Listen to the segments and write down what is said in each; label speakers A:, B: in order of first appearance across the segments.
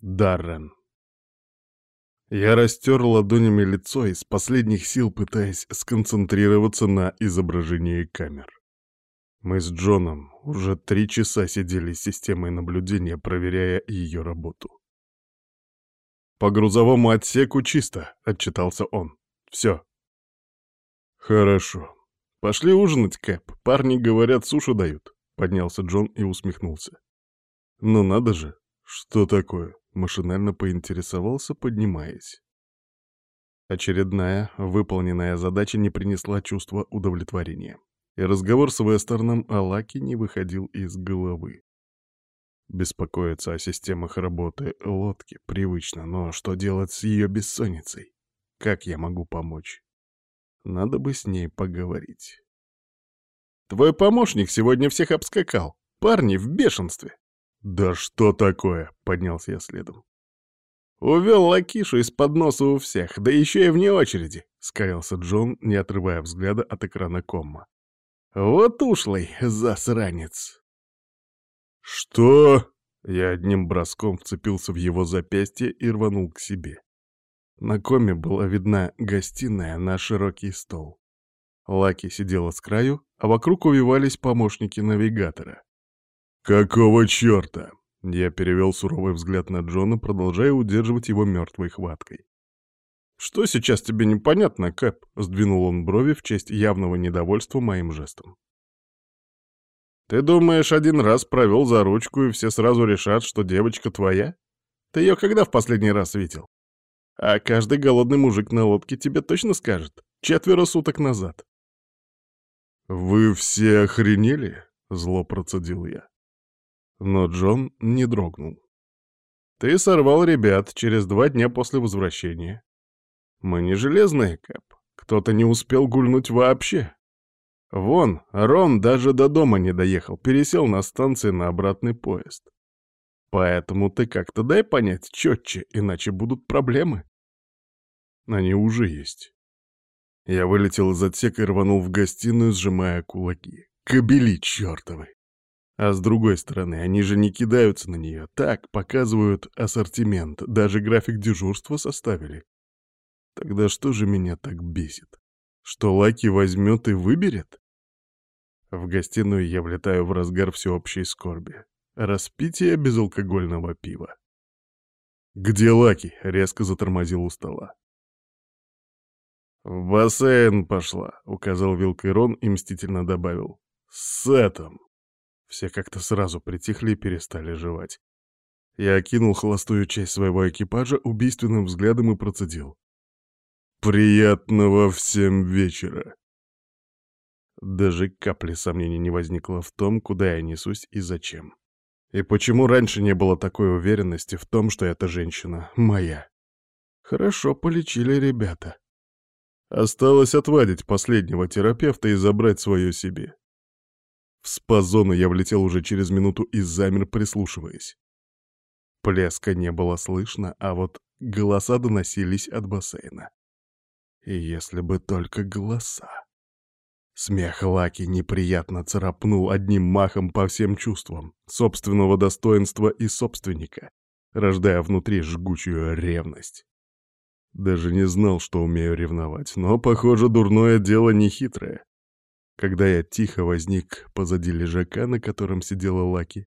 A: Даррен. Я растер ладонями лицо, из последних сил пытаясь сконцентрироваться на изображении камер. Мы с Джоном уже три часа сидели с системой наблюдения, проверяя ее работу. «По грузовому отсеку чисто», — отчитался он. «Все». «Хорошо. Пошли ужинать, Кэп. Парни, говорят, суши дают», — поднялся Джон и усмехнулся. «Ну надо же. Что такое?» — машинально поинтересовался, поднимаясь. Очередная выполненная задача не принесла чувства удовлетворения, и разговор с Вестерном о Лаке не выходил из головы. Беспокоиться о системах работы лодки привычно, но что делать с ее бессонницей? Как я могу помочь? Надо бы с ней поговорить. «Твой помощник сегодня всех обскакал. Парни в бешенстве!» «Да что такое?» — поднялся я следом. «Увел Лакишу из-под носа у всех, да еще и вне очереди», — скалился Джон, не отрывая взгляда от экрана комма. «Вот ушлый засранец!» «Что?» Я одним броском вцепился в его запястье и рванул к себе. На коме была видна гостиная на широкий стол. Лаки сидела с краю, а вокруг увивались помощники навигатора. «Какого черта?» Я перевел суровый взгляд на Джона, продолжая удерживать его мертвой хваткой. «Что сейчас тебе непонятно, Кэп?» — сдвинул он брови в честь явного недовольства моим жестом. «Ты думаешь, один раз провел за ручку, и все сразу решат, что девочка твоя? Ты ее когда в последний раз видел? А каждый голодный мужик на лодке тебе точно скажет. Четверо суток назад». «Вы все охренели?» — зло процедил я. Но Джон не дрогнул. «Ты сорвал ребят через два дня после возвращения. Мы не железные, Кэп. Кто-то не успел гульнуть вообще. Вон, Рон даже до дома не доехал, пересел на станции на обратный поезд. Поэтому ты как-то дай понять четче, иначе будут проблемы. Они уже есть. Я вылетел из отсека и рванул в гостиную, сжимая кулаки. Кобели чертовы! А с другой стороны, они же не кидаются на нее. Так, показывают ассортимент, даже график дежурства составили. Тогда что же меня так бесит? Что Лаки возьмет и выберет? В гостиную я влетаю в разгар всеобщей скорби. Распитие безалкогольного пива. «Где Лаки?» — резко затормозил у стола. «В бассейн пошла», — указал вилкой Рон и мстительно добавил. «С этим». Все как-то сразу притихли и перестали жевать. Я окинул холостую часть своего экипажа убийственным взглядом и процедил. «Приятного всем вечера!» Даже капли сомнений не возникло в том, куда я несусь и зачем. И почему раньше не было такой уверенности в том, что эта женщина моя? Хорошо полечили ребята. Осталось отвадить последнего терапевта и забрать свое себе. В спа-зону я влетел уже через минуту и замер, прислушиваясь. Плеска не было слышно, а вот голоса доносились от бассейна. И если бы только голоса. Смех Лаки неприятно царапнул одним махом по всем чувствам, собственного достоинства и собственника, рождая внутри жгучую ревность. Даже не знал, что умею ревновать, но, похоже, дурное дело не хитрое. Когда я тихо возник позади лежака, на котором сидела Лаки,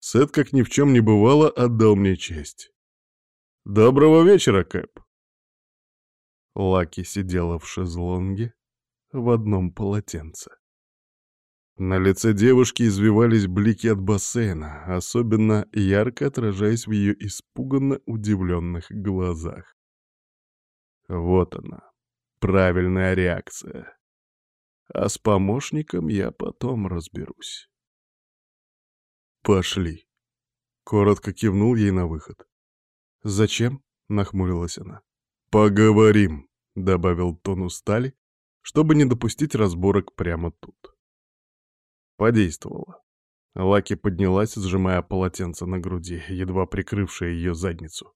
A: Сет, как ни в чем не бывало, отдал мне честь. «Доброго вечера, Кэп!» Лаки сидела в шезлонге, в одном полотенце. На лице девушки извивались блики от бассейна, особенно ярко отражаясь в ее испуганно удивленных глазах. Вот она, правильная реакция. А с помощником я потом разберусь. «Пошли!» — коротко кивнул ей на выход. «Зачем?» — нахмурилась она. «Поговорим!» — добавил тон устали, чтобы не допустить разборок прямо тут. Подействовало. Лаки поднялась, сжимая полотенце на груди, едва прикрывшее ее задницу.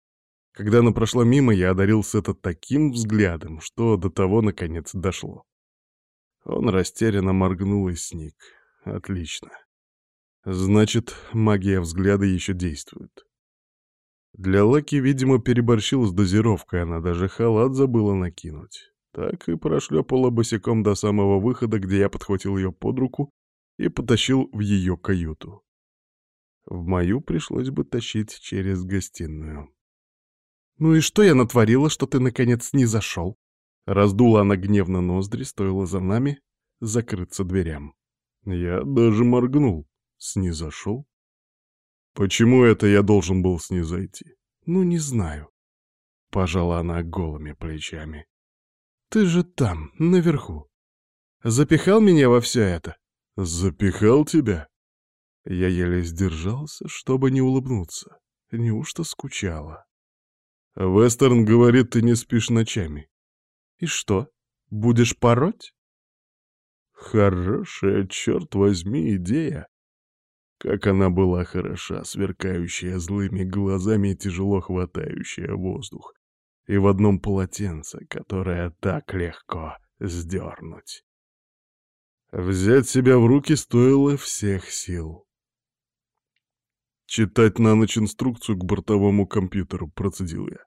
A: Когда она прошла мимо, я одарил Сета таким взглядом, что до того, наконец, дошло. Он растерянно моргнул и сник. Отлично. Значит, магия взгляда еще действует. Для Лаки, видимо, переборщил с дозировкой, она даже халат забыла накинуть. Так и прошлепала босиком до самого выхода, где я подхватил ее под руку и потащил в ее каюту. В мою пришлось бы тащить через гостиную. «Ну и что я натворила, что ты, наконец, не зашел?» Раздула она гневно ноздри, стоило за нами закрыться дверям. Я даже моргнул. Снизошел? Почему это я должен был снизойти? Ну, не знаю. Пожала она голыми плечами. Ты же там, наверху. Запихал меня во все это? Запихал тебя? Я еле сдержался, чтобы не улыбнуться. Неужто скучала? Вестерн говорит, ты не спишь ночами. И что, будешь пороть? Хорошая, черт возьми, идея. Как она была хороша, сверкающая злыми глазами и тяжело хватающая воздух. И в одном полотенце, которое так легко сдернуть. Взять себя в руки стоило всех сил. Читать на ночь инструкцию к бортовому компьютеру, процедил я.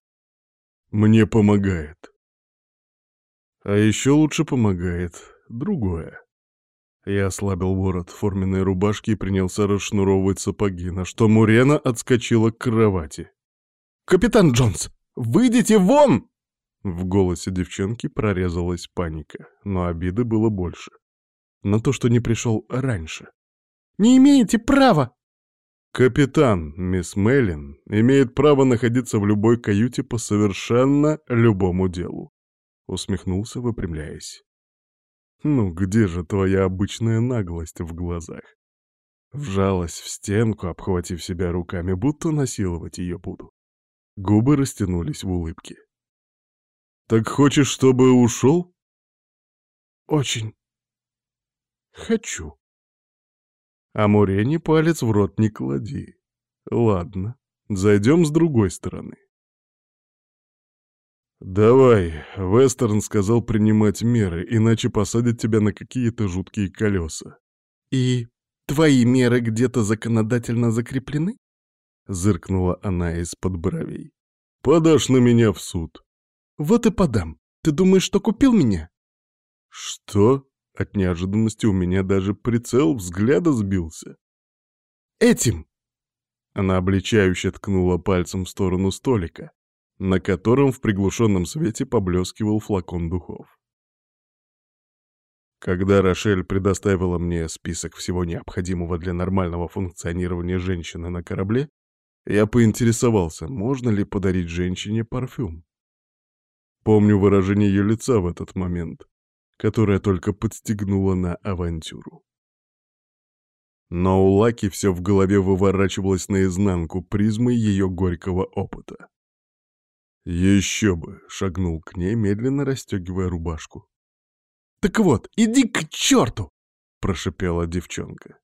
A: Мне помогает. А еще лучше помогает другое. Я ослабил ворот форменной рубашки и принялся расшнуровывать сапоги, на что Мурена отскочила к кровати. «Капитан Джонс, выйдите вон!» В голосе девчонки прорезалась паника, но обиды было больше. На то, что не пришел раньше. «Не имеете права!» «Капитан, мисс Меллин, имеет право находиться в любой каюте по совершенно любому делу усмехнулся, выпрямляясь. «Ну где же твоя обычная наглость в глазах?» Вжалась в стенку, обхватив себя руками, будто насиловать ее буду. Губы растянулись в улыбке. «Так хочешь, чтобы ушел?» «Очень. Хочу». А Мурене палец в рот не клади. Ладно, зайдем с другой стороны. «Давай», — Вестерн сказал принимать меры, иначе посадят тебя на какие-то жуткие колеса. «И твои меры где-то законодательно закреплены?» — зыркнула она из-под бровей. «Подашь на меня в суд». «Вот и подам. Ты думаешь, что купил меня?» «Что?» — от неожиданности у меня даже прицел взгляда сбился. «Этим!» Она обличающе ткнула пальцем в сторону столика, на котором в приглушенном свете поблескивал флакон духов. Когда Рошель предоставила мне список всего необходимого для нормального функционирования женщины на корабле, я поинтересовался, можно ли подарить женщине парфюм. Помню выражение ее лица в этот момент, которое только подстегнуло на авантюру. Но у Лаки все в голове выворачивалось наизнанку призмой ее горького опыта. «Еще бы!» — шагнул к ней, медленно расстегивая рубашку. «Так вот, иди к черту!» — прошипела девчонка.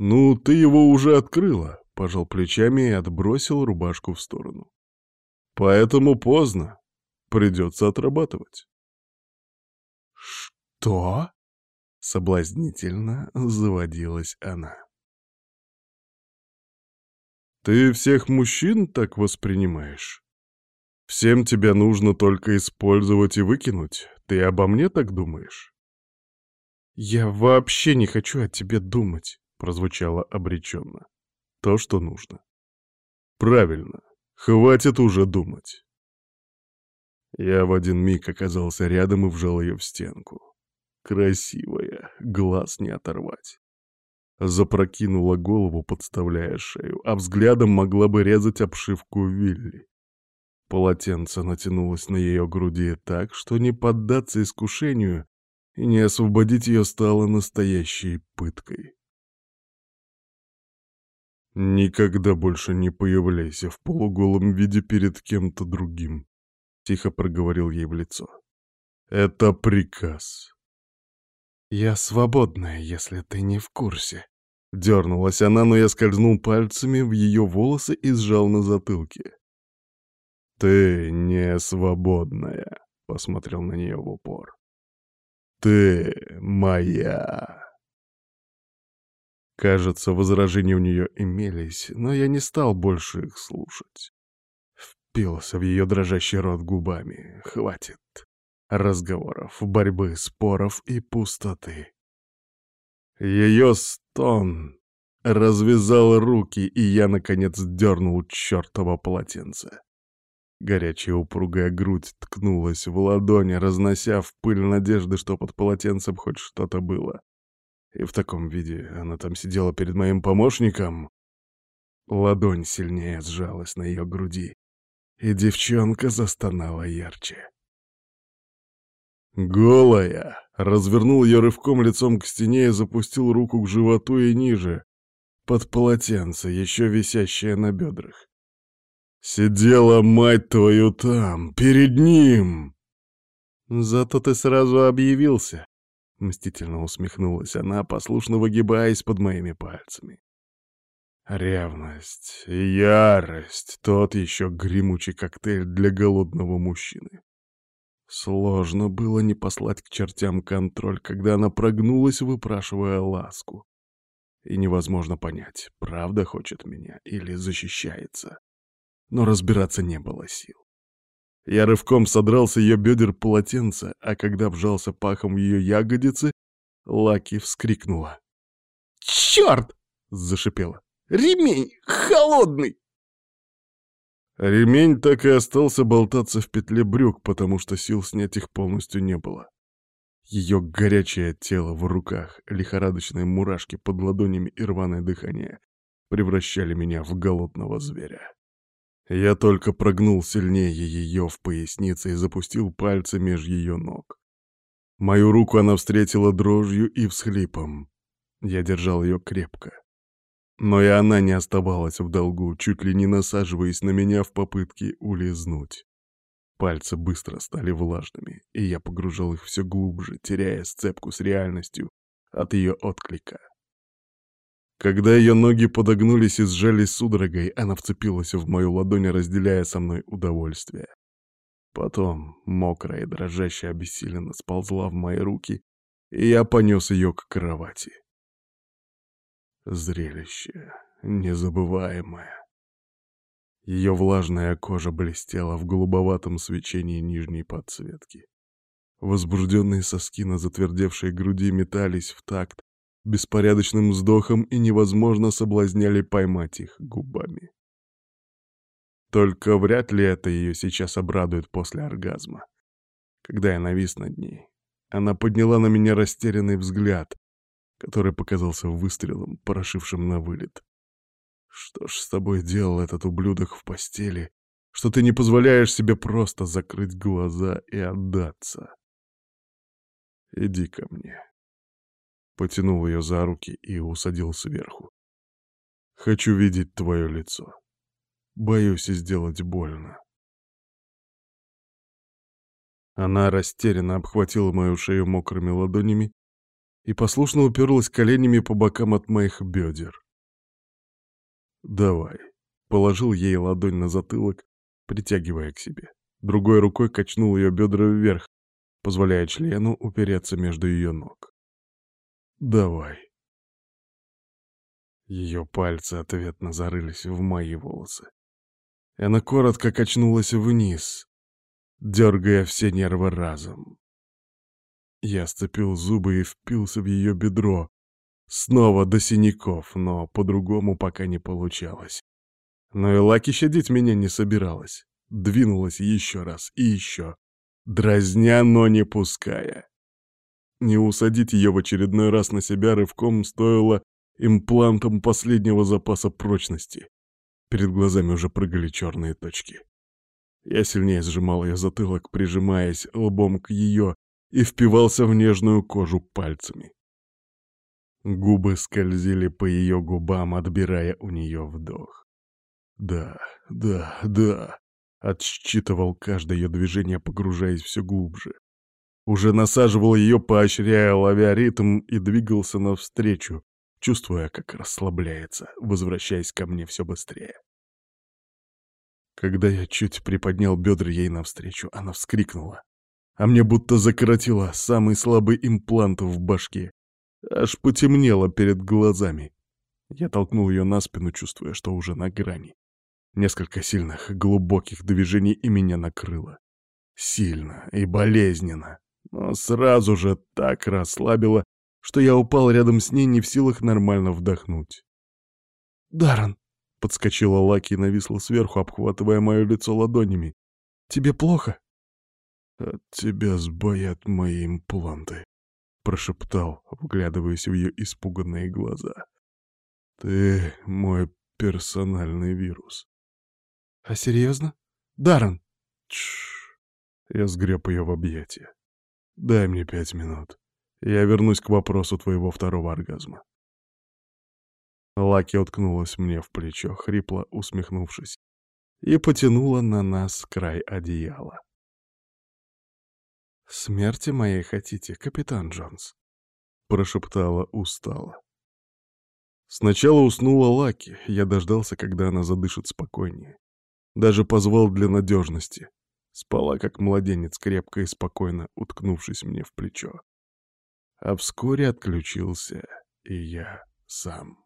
A: «Ну, ты его уже открыла», — пожал плечами и отбросил рубашку в сторону. «Поэтому поздно. Придется отрабатывать». «Что?» — соблазнительно заводилась она. «Ты всех мужчин так воспринимаешь?» Всем тебя нужно только использовать и выкинуть. Ты обо мне так думаешь? Я вообще не хочу о тебе думать, прозвучало обреченно. То, что нужно. Правильно. Хватит уже думать. Я в один миг оказался рядом и вжал ее в стенку. Красивая, глаз не оторвать. Запрокинула голову, подставляя шею, а взглядом могла бы резать обшивку Вилли. Полотенце натянулось на ее груди так, что не поддаться искушению и не освободить ее стало настоящей пыткой. «Никогда больше не появляйся в полуголом виде перед кем-то другим», — тихо проговорил ей в лицо. «Это приказ». «Я свободная, если ты не в курсе», — дернулась она, но я скользнул пальцами в ее волосы и сжал на затылке. «Ты не свободная», — посмотрел на нее в упор. «Ты моя». Кажется, возражения у нее имелись, но я не стал больше их слушать. впился в ее дрожащий рот губами. Хватит разговоров, борьбы, споров и пустоты. Ее стон развязал руки, и я, наконец, дернул чертово полотенце. Горячая упругая грудь ткнулась в ладони, разнося в пыль надежды, что под полотенцем хоть что-то было. И в таком виде она там сидела перед моим помощником. Ладонь сильнее сжалась на ее груди, и девчонка застонала ярче. Голая! Развернул ее рывком лицом к стене и запустил руку к животу и ниже, под полотенце, еще висящее на бедрах. Сидела, мать твою, там, перед ним! Зато ты сразу объявился. Мстительно усмехнулась она, послушно выгибаясь под моими пальцами. Ревность, ярость — тот еще гремучий коктейль для голодного мужчины. Сложно было не послать к чертям контроль, когда она прогнулась, выпрашивая ласку. И невозможно понять, правда хочет меня или защищается. Но разбираться не было сил. Я рывком содрал с ее бедер полотенце, а когда вжался пахом в ее ягодицы, Лаки вскрикнула. «Черт!» — зашипела. «Ремень холодный!» Ремень так и остался болтаться в петле брюк, потому что сил снять их полностью не было. Ее горячее тело в руках, лихорадочные мурашки под ладонями и рваное дыхание превращали меня в голодного зверя. Я только прогнул сильнее ее в пояснице и запустил пальцы меж ее ног. Мою руку она встретила дрожью и всхлипом. Я держал ее крепко. Но и она не оставалась в долгу, чуть ли не насаживаясь на меня в попытке улизнуть. Пальцы быстро стали влажными, и я погружал их все глубже, теряя сцепку с реальностью от ее отклика. Когда ее ноги подогнулись и сжались судорогой, она вцепилась в мою ладонь, разделяя со мной удовольствие. Потом, мокрая и дрожащая обессиленно, сползла в мои руки, и я понес ее к кровати. Зрелище незабываемое. Ее влажная кожа блестела в голубоватом свечении нижней подсветки. Возбужденные соски на затвердевшей груди метались в такт беспорядочным вздохом и невозможно соблазняли поймать их губами. Только вряд ли это ее сейчас обрадует после оргазма. Когда я навис над ней, она подняла на меня растерянный взгляд, который показался выстрелом, порошившим на вылет. Что ж с тобой делал этот ублюдок в постели, что ты не позволяешь себе просто закрыть глаза и отдаться? Иди ко мне. Потянул ее за руки и усадил сверху. Хочу видеть твое лицо. Боюсь сделать больно. Она растерянно обхватила мою шею мокрыми ладонями и послушно уперлась коленями по бокам от моих бедер. «Давай», — положил ей ладонь на затылок, притягивая к себе. Другой рукой качнул ее бедра вверх, позволяя члену упереться между ее ног. «Давай». Ее пальцы ответно зарылись в мои волосы. Она коротко качнулась вниз, дергая все нервы разом. Я сцепил зубы и впился в ее бедро. Снова до синяков, но по-другому пока не получалось. Но и Лаки щадить меня не собиралась. Двинулась еще раз и еще, дразня, но не пуская. Не усадить ее в очередной раз на себя рывком стоило имплантом последнего запаса прочности. Перед глазами уже прыгали черные точки. Я сильнее сжимал ее затылок, прижимаясь лбом к ее и впивался в нежную кожу пальцами. Губы скользили по ее губам, отбирая у нее вдох. Да, да, да. Отсчитывал каждое ее движение, погружаясь все глубже. Уже насаживал ее, поощряя, ловя ритм, и двигался навстречу, чувствуя, как расслабляется, возвращаясь ко мне все быстрее. Когда я чуть приподнял бедра ей навстречу, она вскрикнула а мне будто закоротило самый слабый имплант в башке. Аж потемнело перед глазами. Я толкнул ее на спину, чувствуя, что уже на грани. Несколько сильных, глубоких движений и меня накрыло. Сильно и болезненно, но сразу же так расслабило, что я упал рядом с ней, не в силах нормально вдохнуть. «Даррен!» — подскочила Лаки и нависла сверху, обхватывая мое лицо ладонями. «Тебе плохо?» «От тебя сбоят мои импланты», — прошептал, вглядываясь в ее испуганные глаза. «Ты мой персональный вирус». «А серьезно? Даррен!» «Тш!» Я сгреб ее в объятия. «Дай мне пять минут. Я вернусь к вопросу твоего второго оргазма». Лаки уткнулась мне в плечо, хрипло усмехнувшись, и потянула на нас край одеяла. «Смерти моей хотите, капитан Джонс?» — прошептала устало. Сначала уснула Лаки, я дождался, когда она задышит спокойнее. Даже позвал для надежности. Спала, как младенец, крепко и спокойно, уткнувшись мне в плечо. А вскоре отключился и я сам.